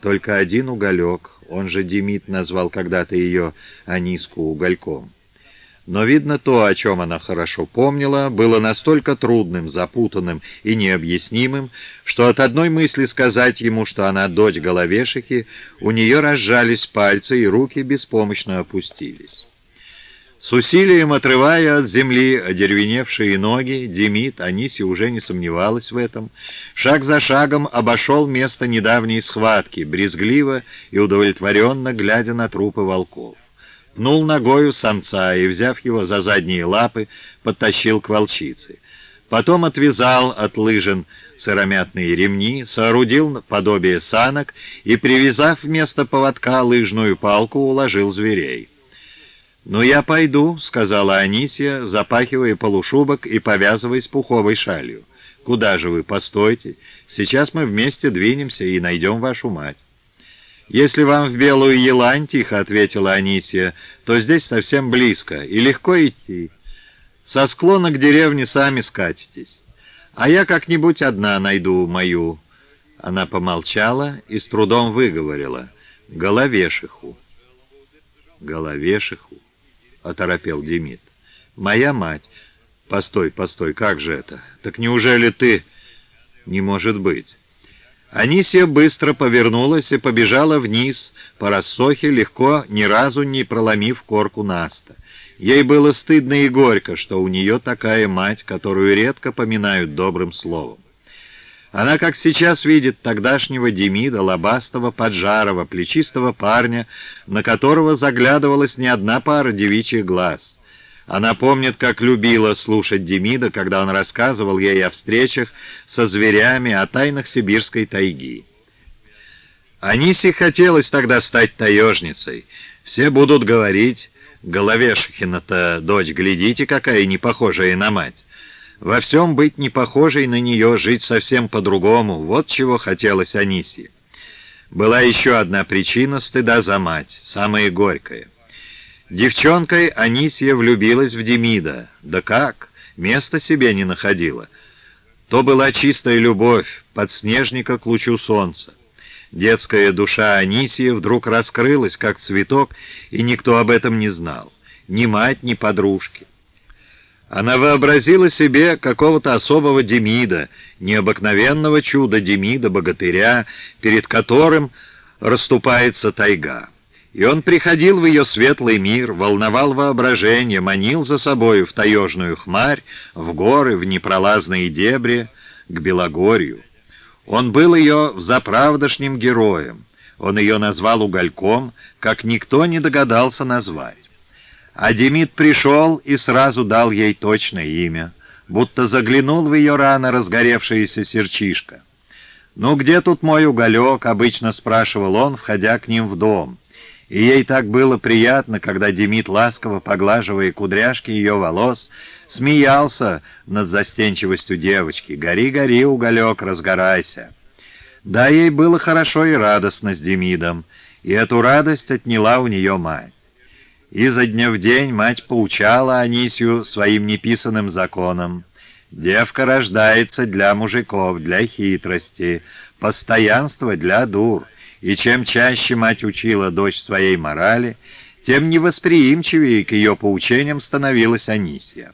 только один уголек, он же Демид назвал когда-то ее Аниску угольком. Но, видно, то, о чем она хорошо помнила, было настолько трудным, запутанным и необъяснимым, что от одной мысли сказать ему, что она дочь головешихи, у нее разжались пальцы и руки беспомощно опустились. С усилием отрывая от земли одеревеневшие ноги, Демид, Аниси уже не сомневалась в этом, шаг за шагом обошел место недавней схватки, брезгливо и удовлетворенно глядя на трупы волков. Пнул ногою самца и, взяв его за задние лапы, подтащил к волчице. Потом отвязал от лыжин сыромятные ремни, соорудил подобие санок и, привязав вместо поводка лыжную палку, уложил зверей. «Ну, я пойду», — сказала Анисия, запахивая полушубок и повязываясь пуховой шалью. «Куда же вы? Постойте. Сейчас мы вместе двинемся и найдем вашу мать». «Если вам в Белую Елань, — тихо ответила Анисия, — то здесь совсем близко и легко идти. Со склона к деревне сами скатитесь. А я как-нибудь одна найду мою». Она помолчала и с трудом выговорила. «Головешиху». «Головешиху». — оторопел Демид. «Моя мать...» «Постой, постой, как же это? Так неужели ты...» «Не может быть». Анисия быстро повернулась и побежала вниз по рассохе, легко, ни разу не проломив корку Наста. Ей было стыдно и горько, что у нее такая мать, которую редко поминают добрым словом. Она, как сейчас, видит тогдашнего Демида, лобастого, поджарого, плечистого парня, на которого заглядывалась не одна пара девичьих глаз. Она помнит, как любила слушать Демида, когда он рассказывал ей о встречах со зверями, о тайнах сибирской тайги. Анисе хотелось тогда стать таежницей. Все будут говорить, Головешихина-то дочь, глядите, какая не похожая на мать. Во всем быть не похожей на нее, жить совсем по-другому, вот чего хотелось Анисе. Была еще одна причина стыда за мать, самая горькая. Девчонкой Анисия влюбилась в Демида. Да как? Места себе не находила. То была чистая любовь, подснежника к лучу солнца. Детская душа Анисии вдруг раскрылась, как цветок, и никто об этом не знал. Ни мать, ни подружки. Она вообразила себе какого-то особого Демида, необыкновенного чуда Демида-богатыря, перед которым расступается тайга. И он приходил в ее светлый мир, волновал воображение, манил за собою в таежную хмарь, в горы, в непролазные дебри, к Белогорью. Он был ее взаправдошним героем. Он ее назвал угольком, как никто не догадался назвать. А Демид пришел и сразу дал ей точное имя, будто заглянул в ее рано разгоревшееся серчишко. «Ну где тут мой уголек?» — обычно спрашивал он, входя к ним в дом. И ей так было приятно, когда Демид, ласково поглаживая кудряшки ее волос, смеялся над застенчивостью девочки. «Гори, гори, уголек, разгорайся!» Да, ей было хорошо и радостно с Демидом, и эту радость отняла у нее мать. Изо дня в день мать поучала Анисию своим неписанным законом. Девка рождается для мужиков, для хитрости, постоянства для дур. И чем чаще мать учила дочь своей морали, тем невосприимчивее к ее поучениям становилась Анисия.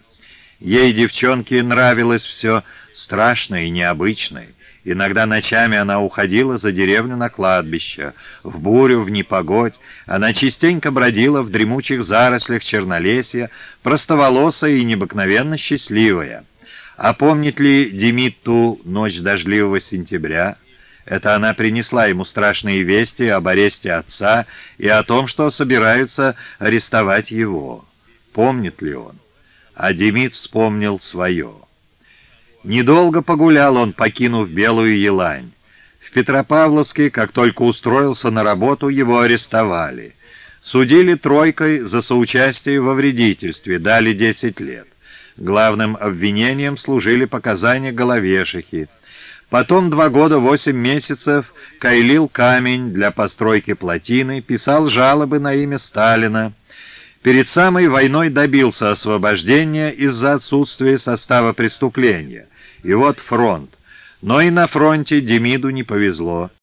Ей, девчонке, нравилось все страшное и необычное. Иногда ночами она уходила за деревню на кладбище, в бурю, в непогодь. Она частенько бродила в дремучих зарослях чернолесья, простоволосая и необыкновенно счастливая. А помнит ли Демид ту ночь дождливого сентября? Это она принесла ему страшные вести об аресте отца и о том, что собираются арестовать его. Помнит ли он? А Демид вспомнил свое. Недолго погулял он, покинув Белую Елань. В Петропавловске, как только устроился на работу, его арестовали. Судили тройкой за соучастие во вредительстве, дали 10 лет. Главным обвинением служили показания головешихи. Потом два года восемь месяцев кайлил камень для постройки плотины, писал жалобы на имя Сталина. Перед самой войной добился освобождения из-за отсутствия состава преступления – и вот фронт. Но и на фронте Демиду не повезло.